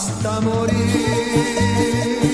hasta morir.